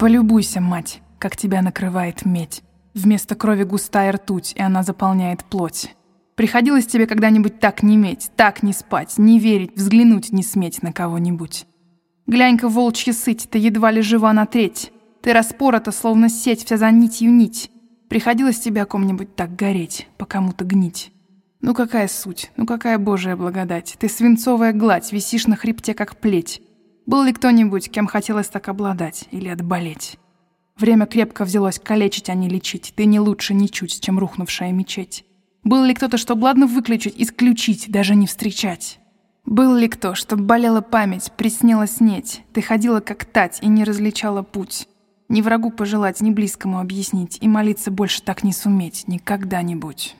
Полюбуйся, мать, как тебя накрывает медь. Вместо крови густая ртуть, и она заполняет плоть. Приходилось тебе когда-нибудь так не меть, так не спать, не верить, взглянуть не сметь на кого-нибудь. Глянь-ка, волчья сыть, ты едва ли жива на треть. Ты распорота, словно сеть, вся за нитью нить. Приходилось тебе о ком-нибудь так гореть, по кому-то гнить. Ну какая суть, ну какая божья благодать. Ты свинцовая гладь, висишь на хребте, как плеть. Был ли кто-нибудь, кем хотелось так обладать или отболеть? Время крепко взялось калечить, а не лечить. Ты не лучше ничуть, чем рухнувшая мечеть. Был ли кто-то, чтоб ладно выключить, исключить, даже не встречать? Был ли кто, чтоб болела память, приснила снеть? Ты ходила как тать и не различала путь. Ни врагу пожелать, ни близкому объяснить, и молиться больше так не суметь, никогда-нибудь.